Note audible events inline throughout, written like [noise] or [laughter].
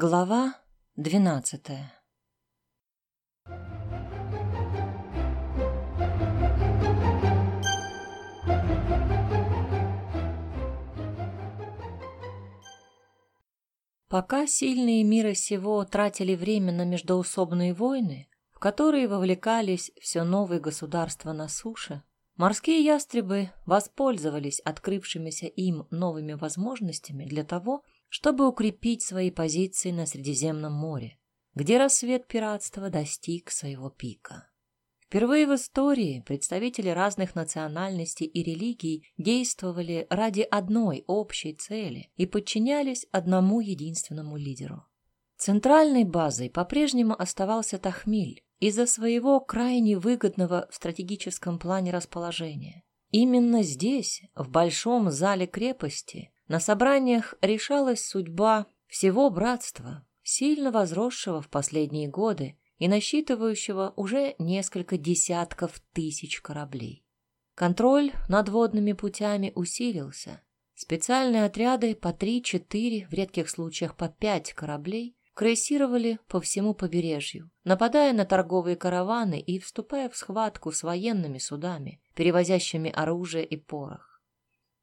Глава двенадцатая. Пока сильные мира сего тратили время на междоусобные войны, в которые вовлекались все новые государства на суше, морские ястребы воспользовались открывшимися им новыми возможностями для того, чтобы укрепить свои позиции на Средиземном море, где рассвет пиратства достиг своего пика. Впервые в истории представители разных национальностей и религий действовали ради одной общей цели и подчинялись одному единственному лидеру. Центральной базой по-прежнему оставался Тахмиль из-за своего крайне выгодного в стратегическом плане расположения. Именно здесь, в большом зале крепости, на собраниях решалась судьба всего братства, сильно возросшего в последние годы и насчитывающего уже несколько десятков тысяч кораблей. Контроль над водными путями усилился. Специальные отряды по 3-4, в редких случаях по 5 кораблей крейсировали по всему побережью, нападая на торговые караваны и вступая в схватку с военными судами, перевозящими оружие и порох.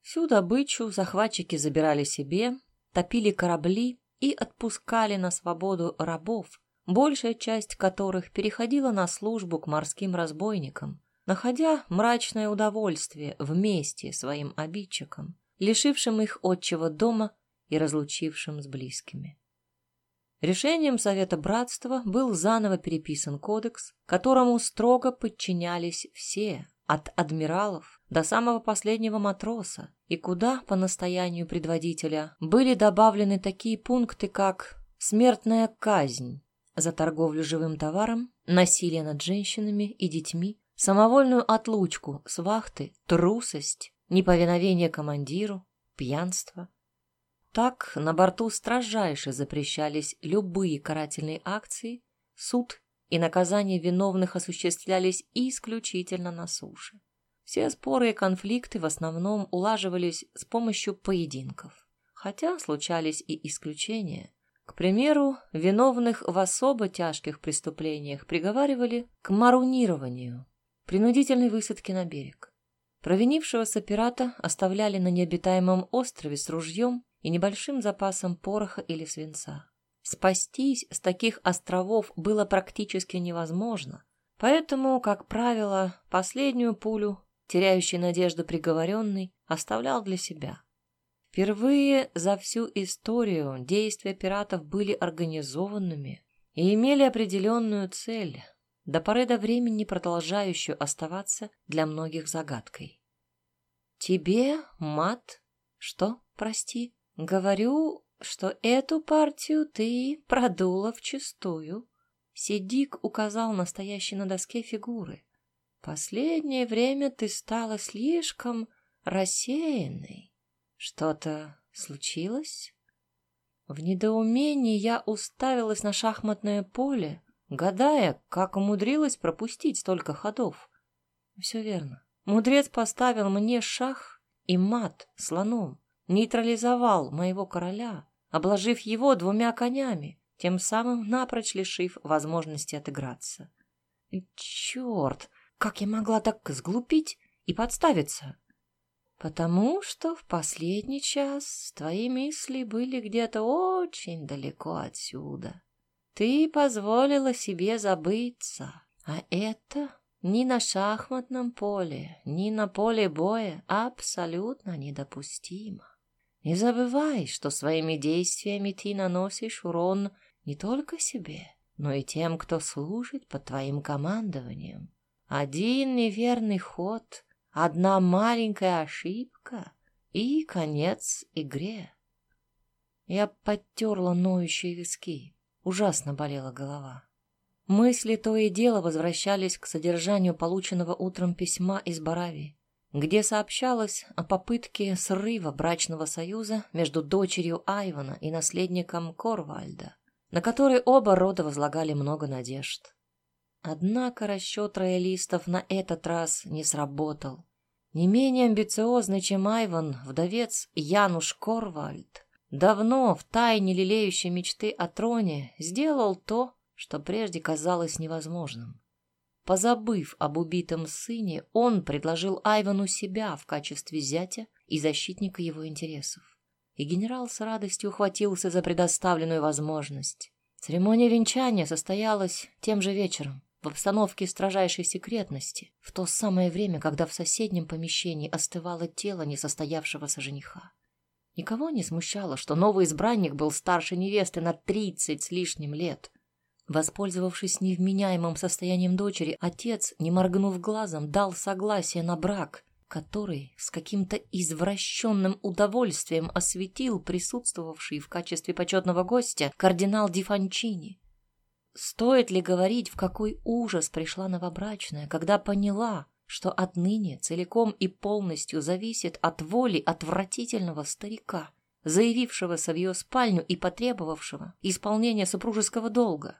Всю добычу захватчики забирали себе, топили корабли и отпускали на свободу рабов, большая часть которых переходила на службу к морским разбойникам, находя мрачное удовольствие вместе своим обидчикам, лишившим их отчего дома и разлучившим с близкими. Решением Совета Братства был заново переписан кодекс, которому строго подчинялись все, от адмиралов до самого последнего матроса, и куда, по настоянию предводителя, были добавлены такие пункты, как смертная казнь за торговлю живым товаром, насилие над женщинами и детьми, самовольную отлучку с вахты, трусость, неповиновение командиру, пьянство. Так на борту строжайше запрещались любые карательные акции, суд и наказания виновных осуществлялись исключительно на суше. Все споры и конфликты в основном улаживались с помощью поединков. Хотя случались и исключения. К примеру, виновных в особо тяжких преступлениях приговаривали к марунированию, принудительной высадке на берег. Провинившегося пирата оставляли на необитаемом острове с ружьем и небольшим запасом пороха или свинца. Спастись с таких островов было практически невозможно, поэтому, как правило, последнюю пулю, теряющий надежду приговоренный, оставлял для себя. Впервые за всю историю действия пиратов были организованными и имели определенную цель, до поры до времени продолжающую оставаться для многих загадкой. «Тебе, мат, что, прости?» «Говорю, что эту партию ты продула вчистую. Сидик указал настоящей на доске фигуры. Последнее время ты стала слишком рассеянной. Что-то случилось? В недоумении я уставилась на шахматное поле, гадая, как умудрилась пропустить столько ходов. Все верно. Мудрец поставил мне шах и мат слоном нейтрализовал моего короля, обложив его двумя конями, тем самым напрочь лишив возможности отыграться. Черт, как я могла так сглупить и подставиться? Потому что в последний час твои мысли были где-то очень далеко отсюда. Ты позволила себе забыться, а это ни на шахматном поле, ни на поле боя абсолютно недопустимо. Не забывай, что своими действиями ты наносишь урон не только себе, но и тем, кто служит под твоим командованием. Один неверный ход, одна маленькая ошибка и конец игре. Я подтерла ноющие виски. Ужасно болела голова. Мысли то и дело возвращались к содержанию полученного утром письма из Баравии где сообщалось о попытке срыва брачного союза между дочерью Айвана и наследником Корвальда, на который оба рода возлагали много надежд. Однако расчет роялистов на этот раз не сработал. Не менее амбициозный, чем Айван, вдовец Януш Корвальд, давно в тайне лелеющей мечты о троне, сделал то, что прежде казалось невозможным. Позабыв об убитом сыне, он предложил Айвану себя в качестве зятя и защитника его интересов. И генерал с радостью ухватился за предоставленную возможность. Церемония венчания состоялась тем же вечером, в обстановке строжайшей секретности, в то самое время, когда в соседнем помещении остывало тело несостоявшегося жениха. Никого не смущало, что новый избранник был старше невесты на тридцать с лишним лет. Воспользовавшись невменяемым состоянием дочери, отец, не моргнув глазом, дал согласие на брак, который с каким-то извращенным удовольствием осветил присутствовавший в качестве почетного гостя кардинал Ди Фанчини. Стоит ли говорить, в какой ужас пришла новобрачная, когда поняла, что отныне целиком и полностью зависит от воли отвратительного старика, заявившегося в ее спальню и потребовавшего исполнения супружеского долга?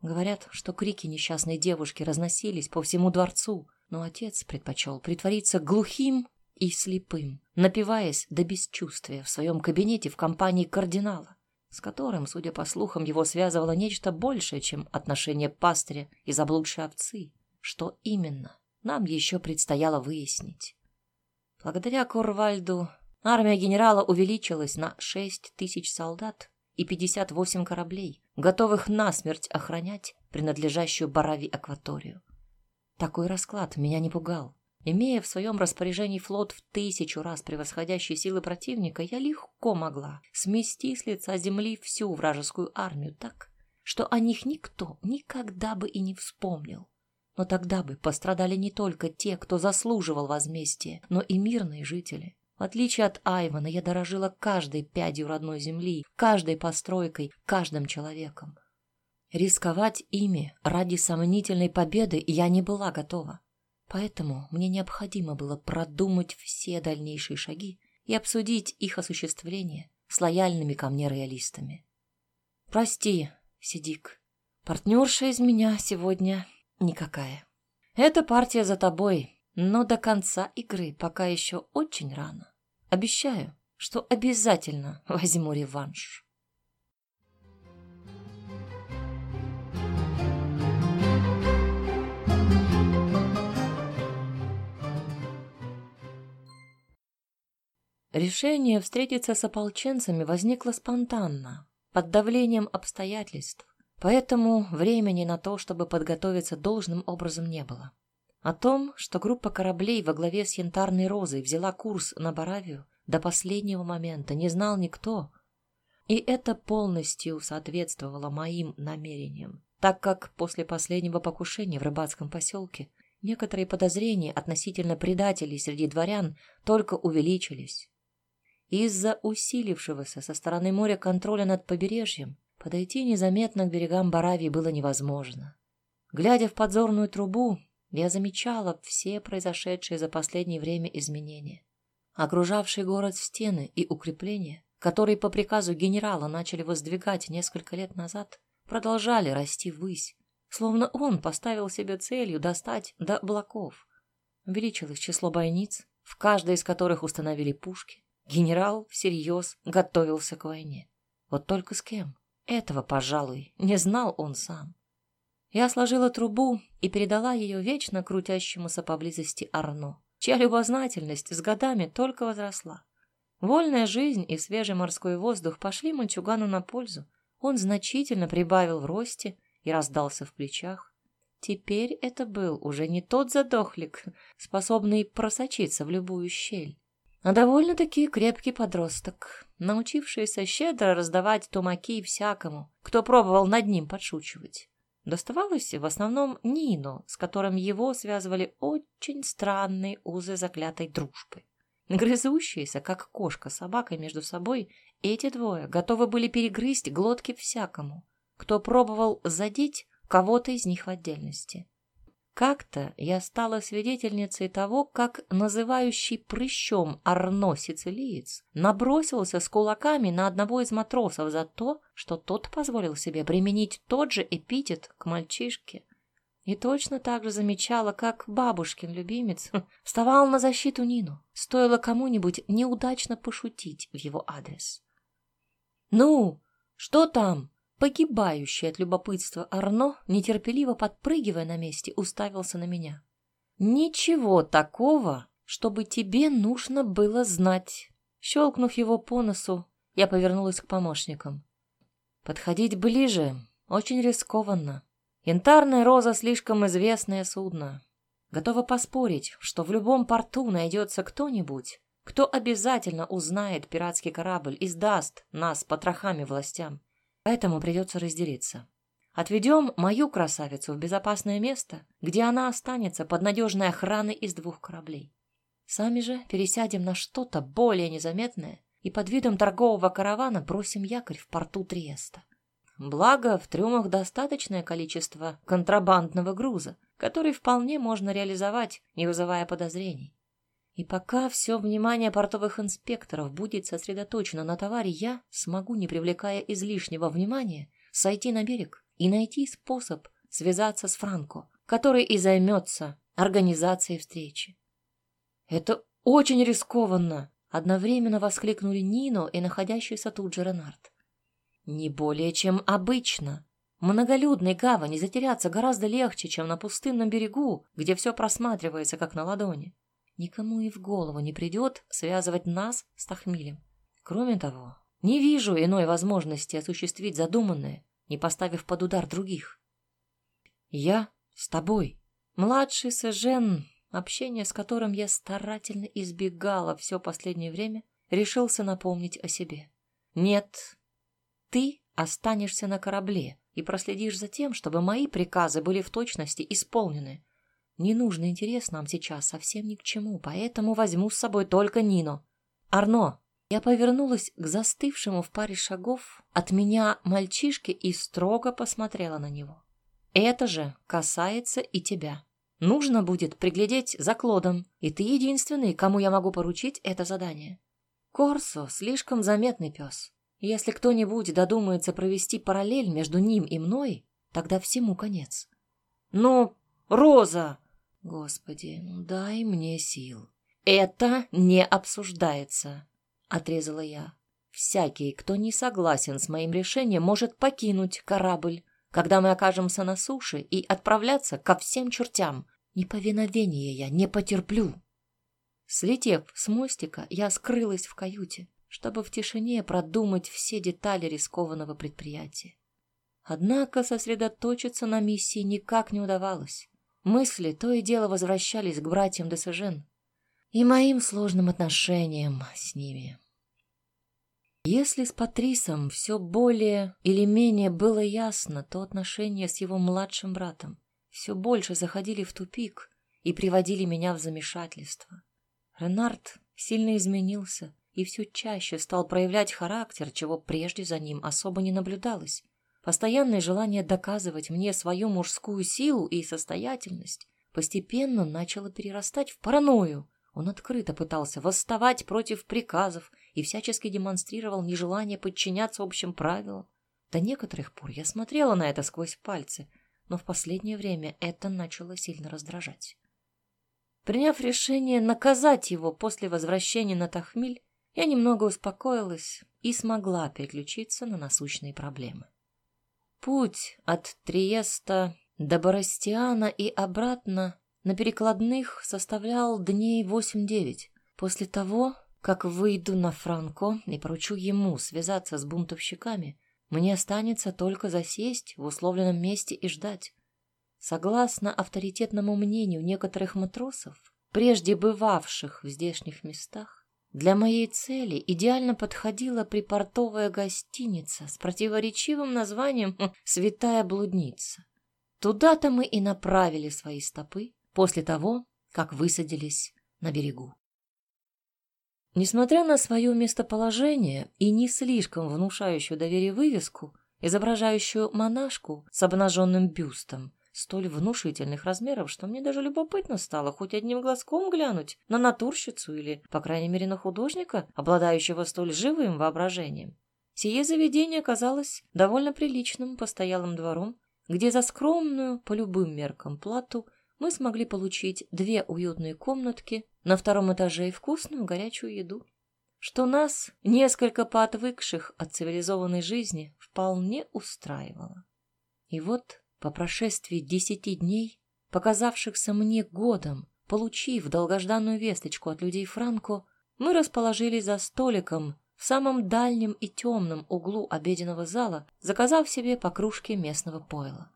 Говорят, что крики несчастной девушки разносились по всему дворцу, но отец предпочел притвориться глухим и слепым, напиваясь до бесчувствия в своем кабинете в компании кардинала, с которым, судя по слухам, его связывало нечто большее, чем отношение пастыря и заблудшей овцы. Что именно, нам еще предстояло выяснить. Благодаря Корвальду армия генерала увеличилась на шесть тысяч солдат и пятьдесят восемь кораблей, готовых насмерть охранять принадлежащую Барави акваторию. Такой расклад меня не пугал. Имея в своем распоряжении флот в тысячу раз превосходящий силы противника, я легко могла смести с лица земли всю вражескую армию так, что о них никто никогда бы и не вспомнил. Но тогда бы пострадали не только те, кто заслуживал возмездия, но и мирные жители. В отличие от Айвана, я дорожила каждой пядью родной земли, каждой постройкой, каждым человеком. Рисковать ими ради сомнительной победы я не была готова. Поэтому мне необходимо было продумать все дальнейшие шаги и обсудить их осуществление с лояльными ко мне реалистами. Прости, Сидик, партнерша из меня сегодня никакая. Эта партия за тобой, но до конца игры пока еще очень рано. Обещаю, что обязательно [laughs] возьму реванш. Решение встретиться с ополченцами возникло спонтанно, под давлением обстоятельств, поэтому времени на то, чтобы подготовиться должным образом не было. О том, что группа кораблей во главе с Янтарной Розой взяла курс на Баравию, до последнего момента не знал никто, и это полностью соответствовало моим намерениям, так как после последнего покушения в рыбацком поселке некоторые подозрения относительно предателей среди дворян только увеличились. Из-за усилившегося со стороны моря контроля над побережьем подойти незаметно к берегам Баравии было невозможно. Глядя в подзорную трубу, я замечала все произошедшие за последнее время изменения. Окружавший город стены и укрепления, которые по приказу генерала начали воздвигать несколько лет назад, продолжали расти ввысь, словно он поставил себе целью достать до облаков. Увеличилось число бойниц, в каждой из которых установили пушки, Генерал всерьез готовился к войне. Вот только с кем? Этого, пожалуй, не знал он сам. Я сложила трубу и передала ее вечно крутящемуся поблизости Арно, чья любознательность с годами только возросла. Вольная жизнь и свежий морской воздух пошли мальчугану на пользу. Он значительно прибавил в росте и раздался в плечах. Теперь это был уже не тот задохлик, способный просочиться в любую щель а довольно-таки крепкий подросток, научившийся щедро раздавать тумаки всякому, кто пробовал над ним подшучивать. Доставалось в основном Нину, с которым его связывали очень странные узы заклятой дружбы. Грызущиеся, как кошка с собакой между собой, эти двое готовы были перегрызть глотки всякому, кто пробовал задеть кого-то из них в отдельности. Как-то я стала свидетельницей того, как называющий прыщом Арно сицилиец набросился с кулаками на одного из матросов за то, что тот позволил себе применить тот же эпитет к мальчишке. И точно так же замечала, как бабушкин любимец [laughs] вставал на защиту Нину, стоило кому-нибудь неудачно пошутить в его адрес. «Ну, что там?» Погибающий от любопытства Арно, нетерпеливо подпрыгивая на месте, уставился на меня. «Ничего такого, чтобы тебе нужно было знать». Щелкнув его по носу, я повернулась к помощникам. «Подходить ближе очень рискованно. Янтарная роза — слишком известное судно. Готова поспорить, что в любом порту найдется кто-нибудь, кто обязательно узнает пиратский корабль и сдаст нас потрохами властям. Поэтому придется разделиться. Отведем мою красавицу в безопасное место, где она останется под надежной охраной из двух кораблей. Сами же пересядем на что-то более незаметное и под видом торгового каравана бросим якорь в порту Триеста. Благо, в трюмах достаточное количество контрабандного груза, который вполне можно реализовать, не вызывая подозрений. И пока все внимание портовых инспекторов будет сосредоточено на товаре, я смогу, не привлекая излишнего внимания, сойти на берег и найти способ связаться с Франко, который и займется организацией встречи. «Это очень рискованно!» — одновременно воскликнули Нино и находящийся тут же Ренард. «Не более чем обычно. Многолюдной гавани затеряться гораздо легче, чем на пустынном берегу, где все просматривается, как на ладони. Никому и в голову не придет связывать нас с Тахмилем. Кроме того, не вижу иной возможности осуществить задуманное, не поставив под удар других. Я с тобой. Младший Сежен, общение с которым я старательно избегала все последнее время, решился напомнить о себе. Нет, ты останешься на корабле и проследишь за тем, чтобы мои приказы были в точности исполнены. Ненужный интерес нам сейчас совсем ни к чему, поэтому возьму с собой только Нину. Арно, я повернулась к застывшему в паре шагов от меня мальчишке и строго посмотрела на него. Это же касается и тебя. Нужно будет приглядеть за Клодом, и ты единственный, кому я могу поручить это задание. Корсо слишком заметный пес. Если кто-нибудь додумается провести параллель между ним и мной, тогда всему конец. Но, Роза, Господи, дай мне сил. Это не обсуждается, отрезала я. Всякий, кто не согласен с моим решением, может покинуть корабль, когда мы окажемся на суше, и отправляться ко всем чертям. Неповиновение я не потерплю. Слетев с мостика, я скрылась в каюте, чтобы в тишине продумать все детали рискованного предприятия. Однако сосредоточиться на миссии никак не удавалось. Мысли то и дело возвращались к братьям Десажен и моим сложным отношениям с ними. Если с Патрисом все более или менее было ясно, то отношения с его младшим братом все больше заходили в тупик и приводили меня в замешательство. Ренард сильно изменился и все чаще стал проявлять характер, чего прежде за ним особо не наблюдалось. Постоянное желание доказывать мне свою мужскую силу и состоятельность постепенно начало перерастать в паранойю. Он открыто пытался восставать против приказов и всячески демонстрировал нежелание подчиняться общим правилам. До некоторых пор я смотрела на это сквозь пальцы, но в последнее время это начало сильно раздражать. Приняв решение наказать его после возвращения на Тахмиль, я немного успокоилась и смогла переключиться на насущные проблемы. Путь от Триеста до Боростиана и обратно на перекладных составлял дней восемь-девять. После того, как выйду на Франко и поручу ему связаться с бунтовщиками, мне останется только засесть в условленном месте и ждать. Согласно авторитетному мнению некоторых матросов, прежде бывавших в здешних местах, для моей цели идеально подходила припортовая гостиница с противоречивым названием хм, «Святая блудница». Туда-то мы и направили свои стопы после того, как высадились на берегу. Несмотря на свое местоположение и не слишком внушающую доверие вывеску, изображающую монашку с обнаженным бюстом, столь внушительных размеров, что мне даже любопытно стало хоть одним глазком глянуть на натурщицу или, по крайней мере, на художника, обладающего столь живым воображением. Сие заведение казалось довольно приличным постоялым двором, где за скромную, по любым меркам, плату мы смогли получить две уютные комнатки на втором этаже и вкусную горячую еду. что нас, несколько поотвыкших от цивилизованной жизни, вполне устраивало. И вот, по прошествии десяти дней, показавшихся мне годом, получив долгожданную весточку от людей Франко, мы расположились за столиком в самом дальнем и темном углу обеденного зала, заказав себе по кружке местного пойла.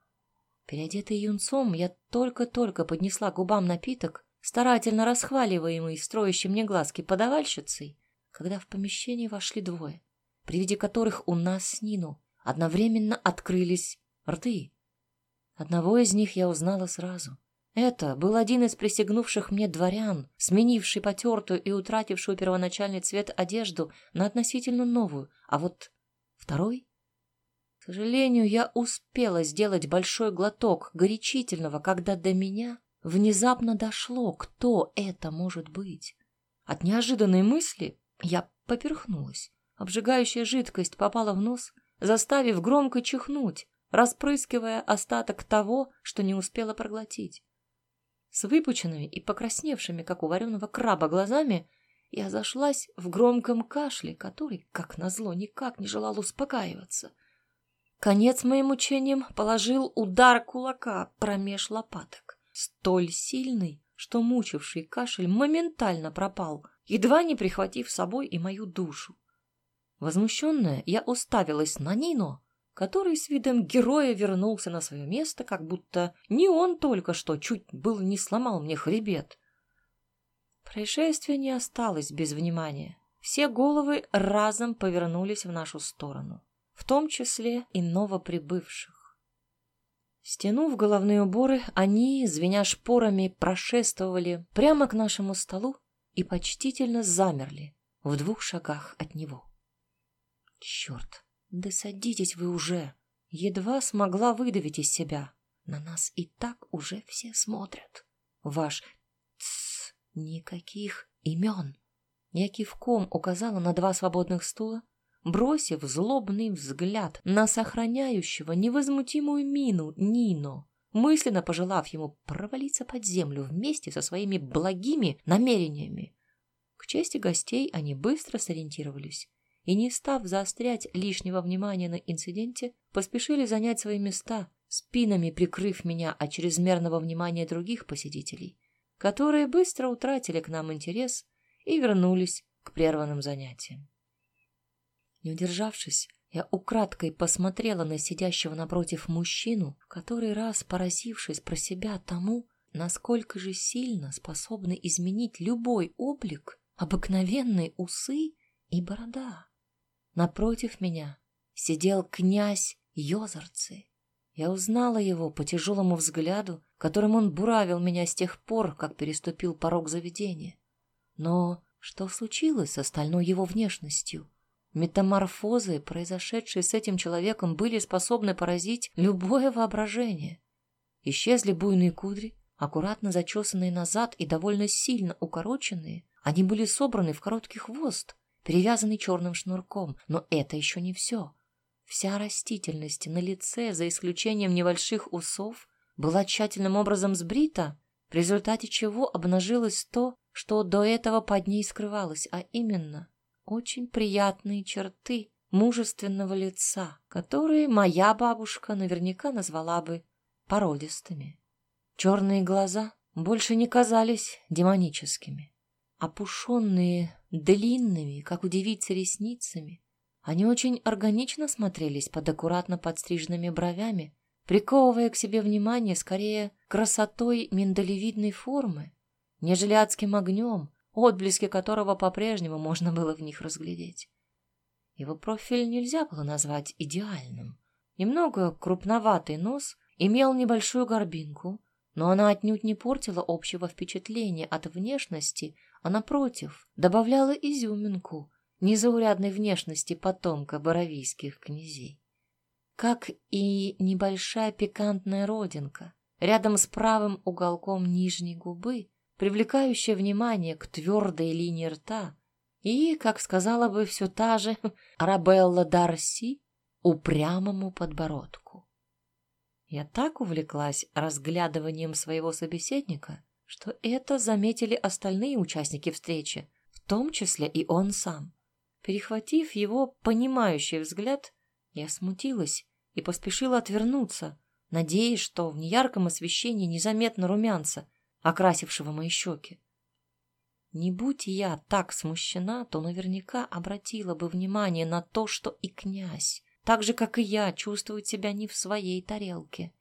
Переодетый юнцом, я только-только поднесла губам напиток, старательно расхваливаемый строящей мне глазки подавальщицей, когда в помещение вошли двое, при виде которых у нас с Нину одновременно открылись рты. Одного из них я узнала сразу. Это был один из присягнувших мне дворян, сменивший потертую и утратившую первоначальный цвет одежду на относительно новую, а вот второй... К сожалению, я успела сделать большой глоток горячительного, когда до меня внезапно дошло, кто это может быть. От неожиданной мысли я поперхнулась. Обжигающая жидкость попала в нос, заставив громко чихнуть, распрыскивая остаток того, что не успела проглотить. С выпученными и покрасневшими, как у вареного краба, глазами я зашлась в громком кашле, который, как назло, никак не желал успокаиваться. Конец моим мучениям положил удар кулака промеж лопаток, столь сильный, что мучивший кашель моментально пропал, едва не прихватив с собой и мою душу. Возмущенная, я уставилась на Нино, который с видом героя вернулся на свое место, как будто не он только что чуть было не сломал мне хребет. Происшествие не осталось без внимания. Все головы разом повернулись в нашу сторону, в том числе и новоприбывших. Стянув головные уборы, они, звеня шпорами, прошествовали прямо к нашему столу и почтительно замерли в двух шагах от него. Черт! «Да садитесь вы уже!» Едва смогла выдавить из себя. На нас и так уже все смотрят. Ваш «Тсс» никаких имен. Я кивком указала на два свободных стула, бросив злобный взгляд на сохраняющего невозмутимую мину Нино, мысленно пожелав ему провалиться под землю вместе со своими благими намерениями. К чести гостей они быстро сориентировались и, не став заострять лишнего внимания на инциденте, поспешили занять свои места, спинами прикрыв меня от чрезмерного внимания других посетителей, которые быстро утратили к нам интерес и вернулись к прерванным занятиям. Не удержавшись, я украдкой посмотрела на сидящего напротив мужчину, который раз поразившись про себя тому, насколько же сильно способны изменить любой облик обыкновенные усы и борода. Напротив меня сидел князь Йозарцы. Я узнала его по тяжелому взгляду, которым он буравил меня с тех пор, как переступил порог заведения. Но что случилось с остальной его внешностью? Метаморфозы, произошедшие с этим человеком, были способны поразить любое воображение. Исчезли буйные кудри, аккуратно зачесанные назад и довольно сильно укороченные. Они были собраны в короткий хвост, перевязанный черным шнурком. Но это еще не все. Вся растительность на лице, за исключением небольших усов, была тщательным образом сбрита, в результате чего обнажилось то, что до этого под ней скрывалось, а именно очень приятные черты мужественного лица, которые моя бабушка наверняка назвала бы породистыми. Черные глаза больше не казались демоническими. Опушенные длинными, как у девицы, ресницами. Они очень органично смотрелись под аккуратно подстриженными бровями, приковывая к себе внимание скорее красотой миндалевидной формы, нежели адским огнем, отблески которого по-прежнему можно было в них разглядеть. Его профиль нельзя было назвать идеальным. Немного крупноватый нос имел небольшую горбинку, но она отнюдь не портила общего впечатления от внешности а напротив, добавляла изюминку незаурядной внешности потомка боровийских князей. Как и небольшая пикантная родинка рядом с правым уголком нижней губы, привлекающая внимание к твердой линии рта и, как сказала бы все та же [laughs] Арабелла Дарси, упрямому подбородку. Я так увлеклась разглядыванием своего собеседника, что это заметили остальные участники встречи, в том числе и он сам. Перехватив его понимающий взгляд, я смутилась и поспешила отвернуться, надеясь, что в неярком освещении незаметно румянца, окрасившего мои щеки. Не будь я так смущена, то наверняка обратила бы внимание на то, что и князь, так же, как и я, чувствует себя не в своей тарелке.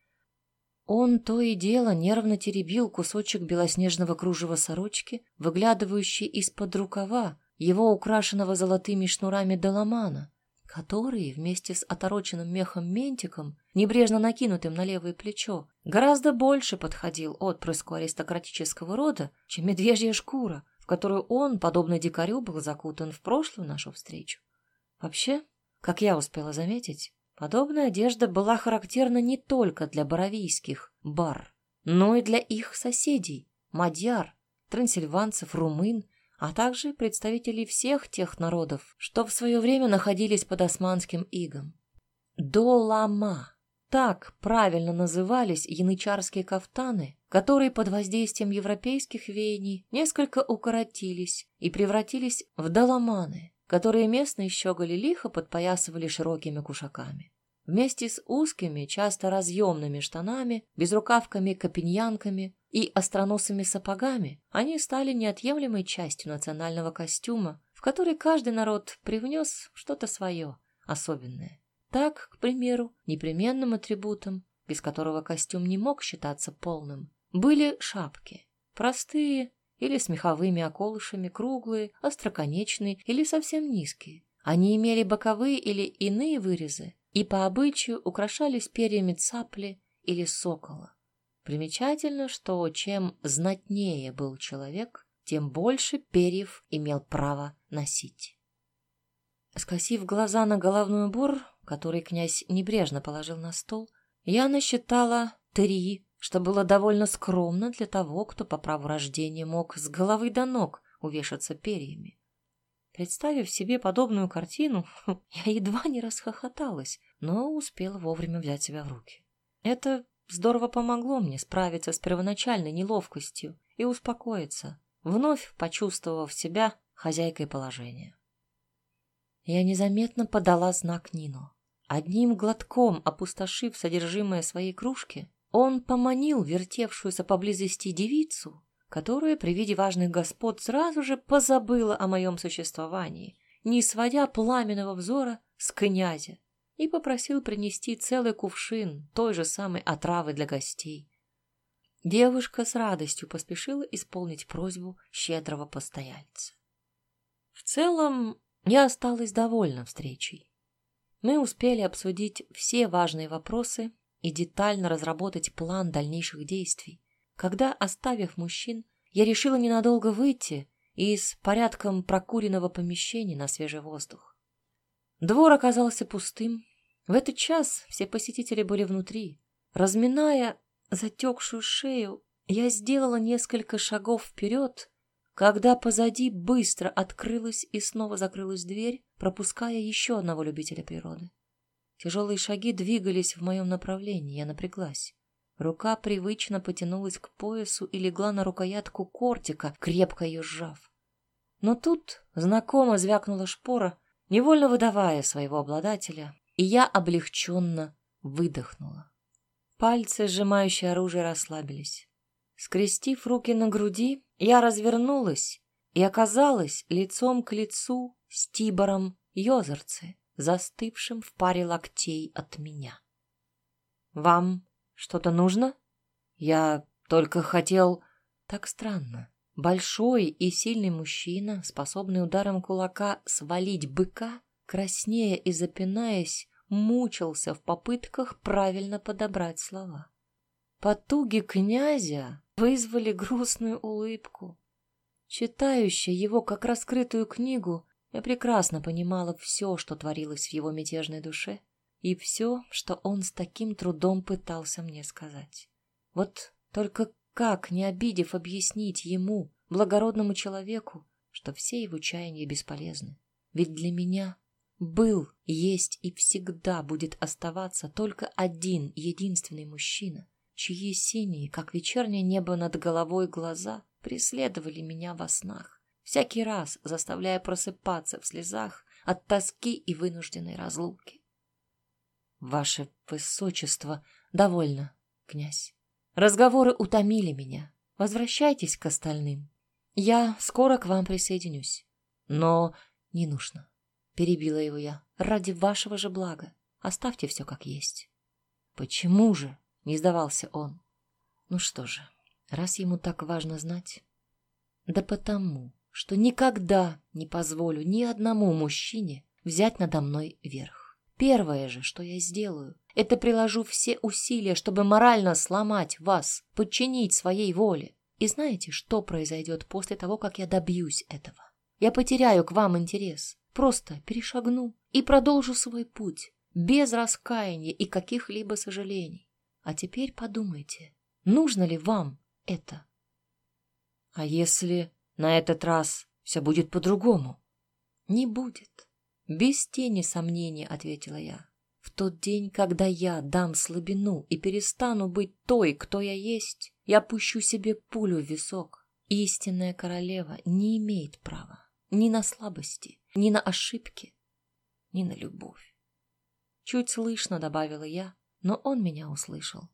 Он то и дело нервно теребил кусочек белоснежного кружева сорочки, выглядывающий из-под рукава, его украшенного золотыми шнурами доломана, который вместе с отороченным мехом ментиком, небрежно накинутым на левое плечо, гораздо больше подходил отпрыску аристократического рода, чем медвежья шкура, в которую он, подобно дикарю, был закутан в прошлую нашу встречу. Вообще, как я успела заметить, подобная одежда была характерна не только для боровийских бар, но и для их соседей, мадьяр, трансильванцев, румын а также представителей всех тех народов, что в свое время находились под османским игом. Долама. Так правильно назывались янычарские кафтаны, которые под воздействием европейских веяний несколько укоротились и превратились в доломаны, которые местные щеголи лихо подпоясывали широкими кушаками. Вместе с узкими, часто разъемными штанами, безрукавками-копиньянками и остроносыми сапогами они стали неотъемлемой частью национального костюма, в который каждый народ привнес что-то свое, особенное. Так, к примеру, непременным атрибутом, без которого костюм не мог считаться полным, были шапки. Простые или с меховыми околышами, круглые, остроконечные или совсем низкие. Они имели боковые или иные вырезы, и по обычаю украшались перьями цапли или сокола. Примечательно, что чем знатнее был человек, тем больше перьев имел право носить. Скосив глаза на головной убор, который князь небрежно положил на стол, я насчитала три, что было довольно скромно для того, кто по праву рождения мог с головы до ног увешаться перьями. Представив себе подобную картину, [laughs] я едва не расхохоталась, но успела вовремя взять себя в руки. Это здорово помогло мне справиться с первоначальной неловкостью и успокоиться, вновь почувствовав себя хозяйкой положения. Я незаметно подала знак Нину. Одним глотком опустошив содержимое своей кружки, он поманил вертевшуюся поблизости девицу которая при виде важных господ сразу же позабыла о моем существовании, не сводя пламенного взора с князя, и попросил принести целый кувшин той же самой отравы для гостей. Девушка с радостью поспешила исполнить просьбу щедрого постояльца. В целом, я осталась довольна встречей. Мы успели обсудить все важные вопросы и детально разработать план дальнейших действий когда, оставив мужчин, я решила ненадолго выйти из порядком прокуренного помещения на свежий воздух. Двор оказался пустым. В этот час все посетители были внутри. Разминая затекшую шею, я сделала несколько шагов вперед, когда позади быстро открылась и снова закрылась дверь, пропуская еще одного любителя природы. Тяжелые шаги двигались в моем направлении, я напряглась. Рука привычно потянулась к поясу и легла на рукоятку кортика, крепко ее сжав. Но тут знакомо звякнула шпора, невольно выдавая своего обладателя, и я облегченно выдохнула. Пальцы, сжимающие оружие, расслабились. Скрестив руки на груди, я развернулась и оказалась лицом к лицу с Тибором Йозерце, застывшим в паре локтей от меня. «Вам что-то нужно? Я только хотел... Так странно. Большой и сильный мужчина, способный ударом кулака свалить быка, краснея и запинаясь, мучился в попытках правильно подобрать слова. Потуги князя вызвали грустную улыбку. Читающая его как раскрытую книгу, я прекрасно понимала все, что творилось в его мятежной душе и все, что он с таким трудом пытался мне сказать. Вот только как, не обидев, объяснить ему, благородному человеку, что все его чаяния бесполезны? Ведь для меня был, есть и всегда будет оставаться только один единственный мужчина, чьи синие, как вечернее небо над головой, глаза преследовали меня во снах, всякий раз заставляя просыпаться в слезах от тоски и вынужденной разлуки. Ваше высочество, довольно, князь. Разговоры утомили меня. Возвращайтесь к остальным. Я скоро к вам присоединюсь. Но не нужно. Перебила его я. Ради вашего же блага. Оставьте все как есть. Почему же? Не сдавался он. Ну что же, раз ему так важно знать. Да потому, что никогда не позволю ни одному мужчине взять надо мной верх. Первое же, что я сделаю, это приложу все усилия, чтобы морально сломать вас, подчинить своей воле. И знаете, что произойдет после того, как я добьюсь этого? Я потеряю к вам интерес, просто перешагну и продолжу свой путь, без раскаяния и каких-либо сожалений. А теперь подумайте, нужно ли вам это? А если на этот раз все будет по-другому? Не будет. Без тени сомнений, ответила я. В тот день, когда я дам слабину и перестану быть той, кто я есть, я пущу себе пулю в висок. Истинная королева не имеет права ни на слабости, ни на ошибки, ни на любовь. Чуть слышно добавила я, но он меня услышал.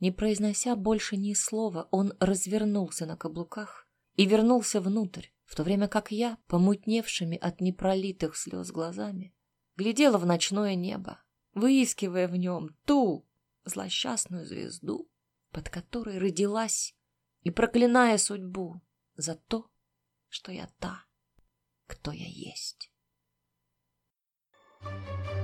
Не произнося больше ни слова, он развернулся на каблуках и вернулся внутрь, в то время как я, помутневшими от непролитых слез глазами, глядела в ночное небо, выискивая в нем ту злосчастную звезду, под которой родилась, и проклиная судьбу за то, что я та, кто я есть. Thank you.